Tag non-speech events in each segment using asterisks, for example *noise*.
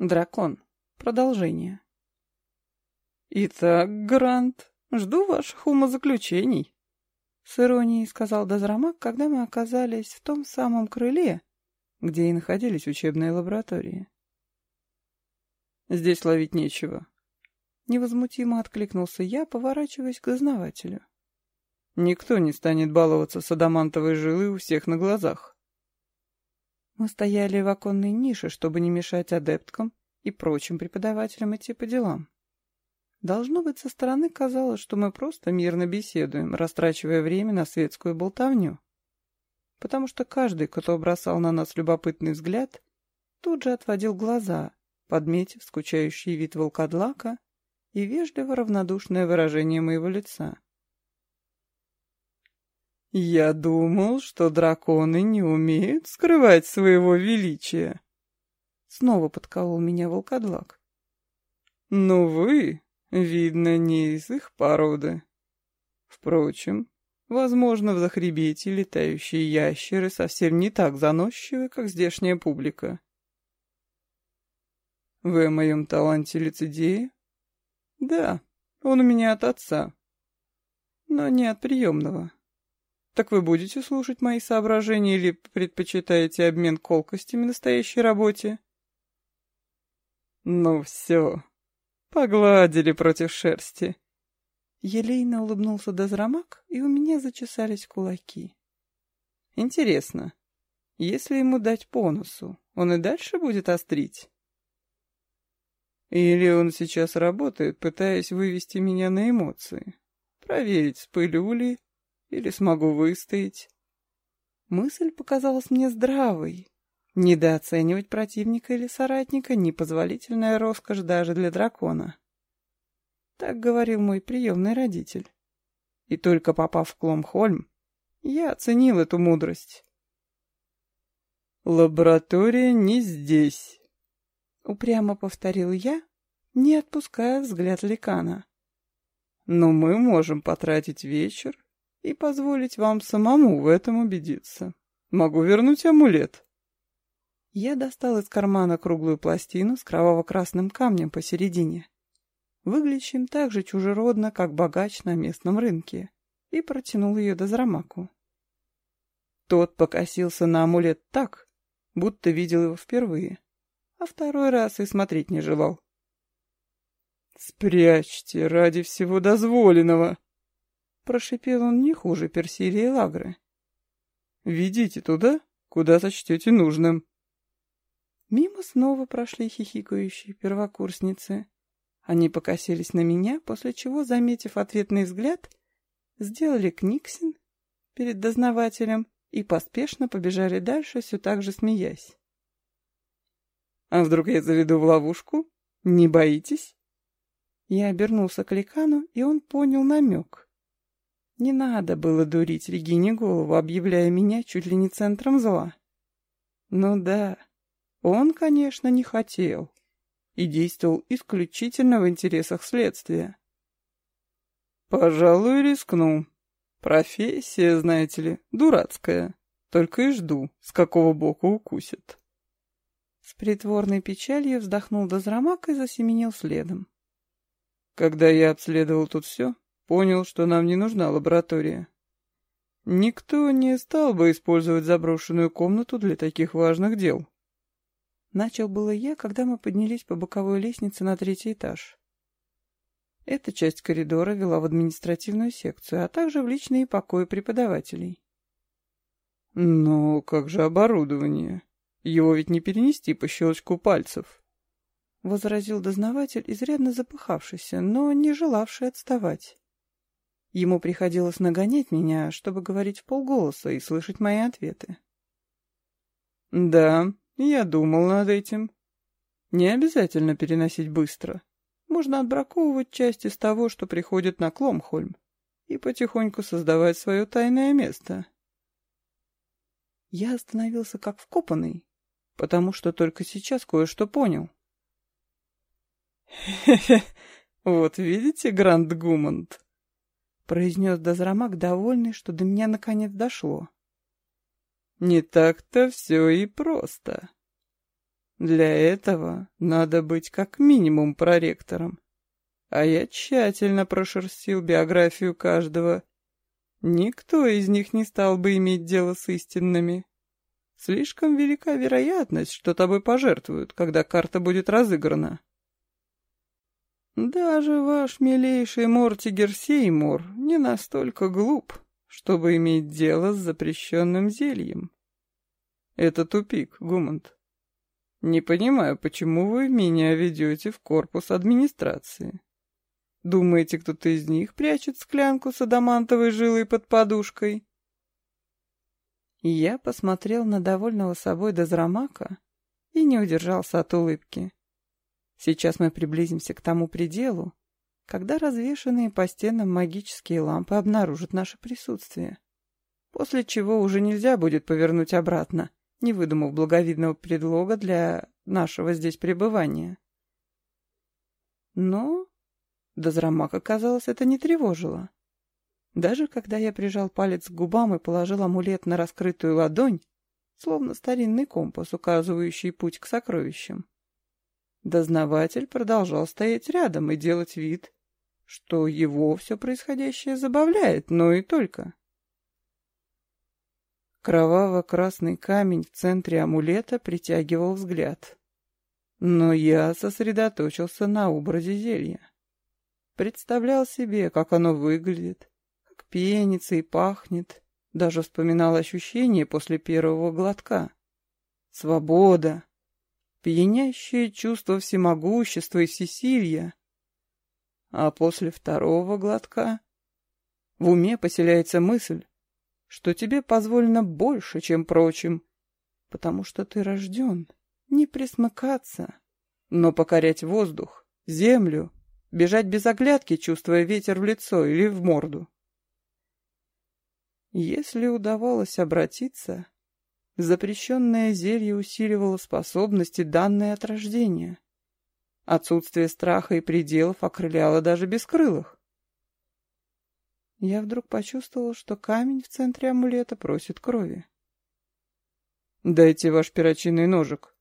Дракон. Продолжение. «Итак, Грант, жду ваших умозаключений», — с иронией сказал Дозрамак, когда мы оказались в том самом крыле, где и находились учебные лаборатории. «Здесь ловить нечего», — невозмутимо откликнулся я, поворачиваясь к дознавателю. «Никто не станет баловаться с адамантовой жилы у всех на глазах». Мы стояли в оконной нише, чтобы не мешать адепткам и прочим преподавателям идти по делам. Должно быть, со стороны казалось, что мы просто мирно беседуем, растрачивая время на светскую болтовню. Потому что каждый, кто бросал на нас любопытный взгляд, тут же отводил глаза, подметив скучающий вид волкодлака и вежливо равнодушное выражение моего лица. «Я думал, что драконы не умеют скрывать своего величия», Снова подколол меня волкодлак. «Но вы, видно, не из их породы. Впрочем, возможно, в захребете летающие ящеры совсем не так заносчивы, как здешняя публика. Вы о моем таланте лицедея? Да, он у меня от отца, но не от приемного. Так вы будете слушать мои соображения или предпочитаете обмен колкостями настоящей работе?» «Ну все, погладили против шерсти». Елейно улыбнулся Дозрамак, и у меня зачесались кулаки. «Интересно, если ему дать по он и дальше будет острить?» Или он сейчас работает, пытаясь вывести меня на эмоции? Проверить, спылю ли, или смогу выстоять? Мысль показалась мне здравой, Недооценивать противника или соратника — непозволительная роскошь даже для дракона. Так говорил мой приемный родитель. И только попав в Кломхольм, я оценил эту мудрость. «Лаборатория не здесь», — упрямо повторил я, не отпуская взгляд Ликана. «Но мы можем потратить вечер и позволить вам самому в этом убедиться. Могу вернуть амулет». Я достал из кармана круглую пластину с кроваво-красным камнем посередине, выглядящим так же чужеродно, как богач на местном рынке, и протянул ее до Зрамаку. Тот покосился на амулет так, будто видел его впервые, а второй раз и смотреть не желал. «Спрячьте ради всего дозволенного!» Прошипел он не хуже Персилии Лагры. «Ведите туда, куда сочтете нужным». Мимо снова прошли хихикающие первокурсницы. Они покосились на меня, после чего, заметив ответный взгляд, сделали книксин перед дознавателем и поспешно побежали дальше, все так же смеясь. «А вдруг я заведу в ловушку? Не боитесь?» Я обернулся к Ликану, и он понял намек. Не надо было дурить Регине голову, объявляя меня чуть ли не центром зла. Ну да, он, конечно, не хотел и действовал исключительно в интересах следствия. «Пожалуй, рискну. Профессия, знаете ли, дурацкая. Только и жду, с какого бока укусит». С притворной печалью вздохнул Дозрамак и засеменил следом. Когда я обследовал тут все, понял, что нам не нужна лаборатория. Никто не стал бы использовать заброшенную комнату для таких важных дел. Начал было я, когда мы поднялись по боковой лестнице на третий этаж. Эта часть коридора вела в административную секцию, а также в личные покои преподавателей. «Но как же оборудование? Его ведь не перенести по щелчку пальцев», — возразил дознаватель, изрядно запыхавшийся, но не желавший отставать. Ему приходилось нагонять меня, чтобы говорить в полголоса и слышать мои ответы. «Да, я думал над этим. Не обязательно переносить быстро. Можно отбраковывать часть из того, что приходит на Кломхольм, и потихоньку создавать свое тайное место. Я остановился как вкопанный, потому что только сейчас кое-что понял. *laughs* «Хе-хе, вот видите, Гранд Гумант?» Произнес Дозрамак, довольный, что до меня наконец дошло. Не так-то все и просто. Для этого надо быть как минимум проректором. А я тщательно прошерстил биографию каждого. Никто из них не стал бы иметь дело с истинными. Слишком велика вероятность, что тобой пожертвуют, когда карта будет разыграна. Даже ваш милейший Мортигер Сеймур не настолько глуп, чтобы иметь дело с запрещенным зельем. Это тупик, Гумант. Не понимаю, почему вы меня ведете в корпус администрации. Думаете, кто-то из них прячет склянку с адамантовой жилой под подушкой? Я посмотрел на довольного собой Дозрамака и не удержался от улыбки. Сейчас мы приблизимся к тому пределу, когда развешанные по стенам магические лампы обнаружат наше присутствие, после чего уже нельзя будет повернуть обратно, не выдумав благовидного предлога для нашего здесь пребывания. Но Дозрамака, казалось, это не тревожило. Даже когда я прижал палец к губам и положил амулет на раскрытую ладонь, словно старинный компас, указывающий путь к сокровищам, дознаватель продолжал стоять рядом и делать вид, что его все происходящее забавляет, но и только. Кроваво-красный камень в центре амулета притягивал взгляд. Но я сосредоточился на образе зелья. Представлял себе, как оно выглядит, пенится и пахнет. Даже вспоминал ощущение после первого глотка. Свобода. Пьянящее чувство всемогущества и всесилья. А после второго глотка в уме поселяется мысль, что тебе позволено больше, чем прочим, потому что ты рожден не присмыкаться, но покорять воздух, землю, бежать без оглядки, чувствуя ветер в лицо или в морду. Если удавалось обратиться, запрещенное зелье усиливало способности, данные от рождения. Отсутствие страха и пределов окрыляло даже бескрылых. Я вдруг почувствовал, что камень в центре амулета просит крови. «Дайте ваш перочинный ножик».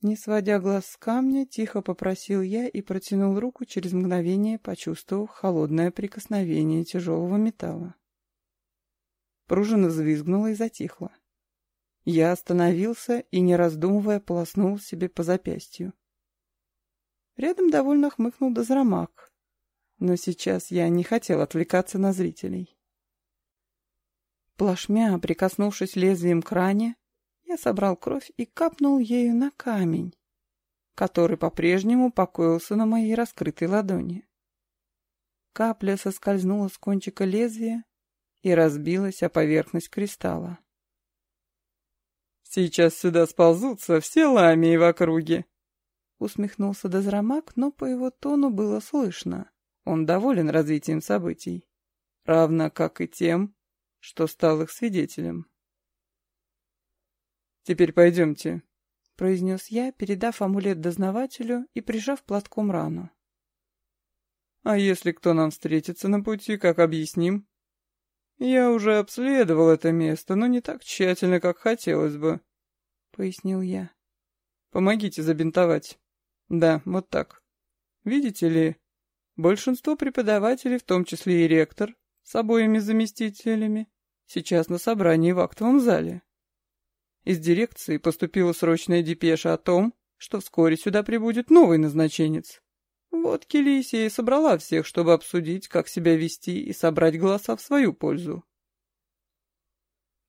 Не сводя глаз с камня, тихо попросил я и протянул руку через мгновение, почувствовав холодное прикосновение тяжелого металла. Пружина взвизгнула и затихла. Я остановился и, не раздумывая, полоснул себе по запястью. Рядом довольно хмыкнул дозрамак, но сейчас я не хотел отвлекаться на зрителей. Плашмя, прикоснувшись лезвием к ране, я собрал кровь и капнул ею на камень, который по-прежнему покоился на моей раскрытой ладони. Капля соскользнула с кончика лезвия и разбилась о поверхность кристалла. «Сейчас сюда сползутся все ламии в округе!» Усмехнулся Дозрамак, но по его тону было слышно. Он доволен развитием событий, равно как и тем, что стал их свидетелем. «Теперь пойдемте», — произнес я, передав амулет дознавателю и прижав платком рану. «А если кто нам встретится на пути, как объясним?» «Я уже обследовал это место, но не так тщательно, как хотелось бы», — пояснил я. «Помогите забинтовать. Да, вот так. Видите ли, большинство преподавателей, в том числе и ректор, с обоими заместителями, сейчас на собрании в актовом зале. Из дирекции поступила срочная депеша о том, что вскоре сюда прибудет новый назначенец. Вот Келисия и собрала всех, чтобы обсудить, как себя вести и собрать голоса в свою пользу.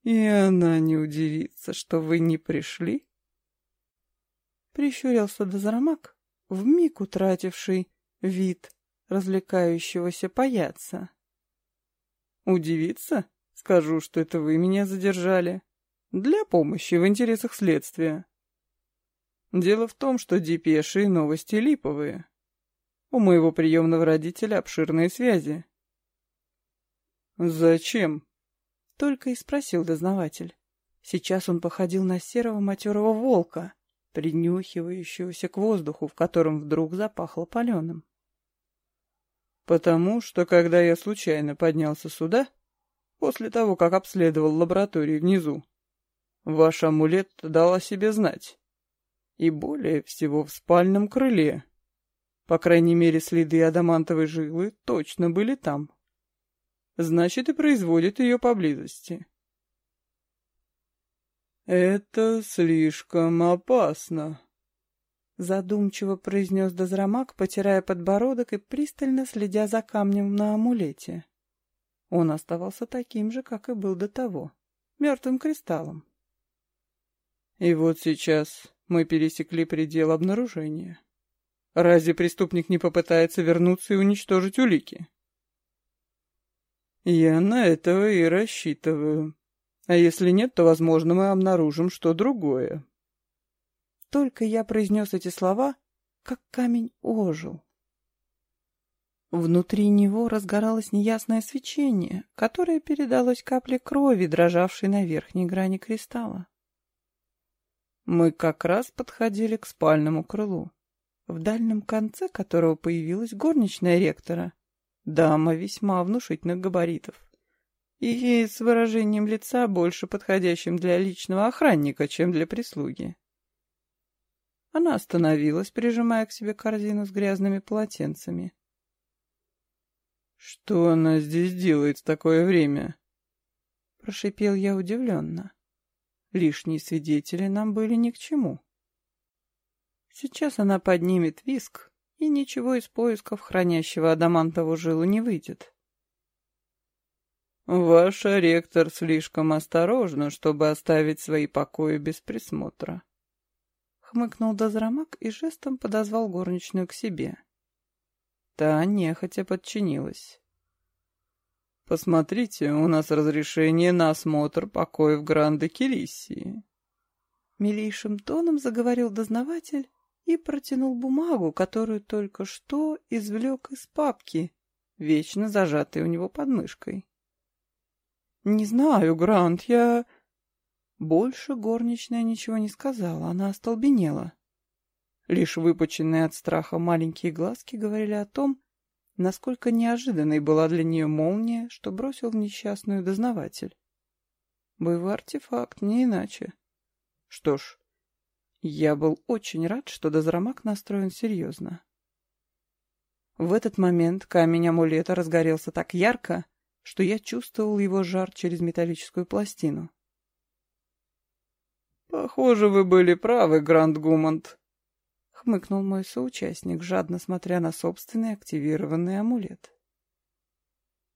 И она не удивится, что вы не пришли? Прищурился Дозрамак, вмиг утративший вид развлекающегося паяца. Удивиться? Скажу, что это вы меня задержали. Для помощи в интересах следствия. Дело в том, что депеши и новости липовые. У моего приемного родителя обширные связи. «Зачем?» — только и спросил дознаватель. Сейчас он походил на серого матерого волка, принюхивающегося к воздуху, в котором вдруг запахло паленым. «Потому что, когда я случайно поднялся сюда, после того, как обследовал лаборатории внизу, ваш амулет дал о себе знать. И более всего в спальном крыле. По крайней мере, следы адамантовой жилы точно были там. Значит, и производит ее поблизости. «Это слишком опасно», — задумчиво произнес Дозрамак, потирая подбородок и пристально следя за камнем на амулете. Он оставался таким же, как и был до того, мертвым кристаллом. И вот сейчас мы пересекли предел обнаружения. Разве преступник не попытается вернуться и уничтожить улики? Я на этого и рассчитываю. А если нет, то, возможно, мы обнаружим что другое. Только я произнес эти слова, как камень ожил. Внутри него разгоралось неясное свечение, которое передалось капле крови, дрожавшей на верхней грани кристалла. Мы как раз подходили к спальному крылу, в дальнем конце которого появилась горничная ректора, дама весьма внушительных габаритов, и с выражением лица больше подходящим для личного охранника, чем для прислуги. Она остановилась, прижимая к себе корзину с грязными полотенцами. «Что она здесь делает в такое время?» Прошипел я удивленно. Лишние свидетели нам были ни к чему. Сейчас она поднимет виск, и ничего из поисков хранящего адамантову жилу не выйдет. «Ваша ректор слишком осторожна, чтобы оставить свои покои без присмотра», — хмыкнул Дозрамак и жестом подозвал горничную к себе. Та нехотя подчинилась. «Посмотрите, у нас разрешение на осмотр покоев Гранды Келиссии». Милейшим тоном заговорил дознаватель и протянул бумагу, которую только что извлек из папки, вечно зажатой у него под мышкой. «Не знаю, Грант, я...» Больше горничная ничего не сказала, она остолбенела. Лишь выпученные от страха маленькие глазки говорили о том, насколько неожиданной была для нее молния, что бросил в несчастную дознаватель. Боевой артефакт, не иначе. Что ж, я был очень рад, что дозрамак настроен серьезно. В этот момент камень амулета разгорелся так ярко, что я чувствовал его жар через металлическую пластину. «Похоже, вы были правы, Гранд Гумант», — хмыкнул мой соучастник, жадно смотря на собственный активированный амулет.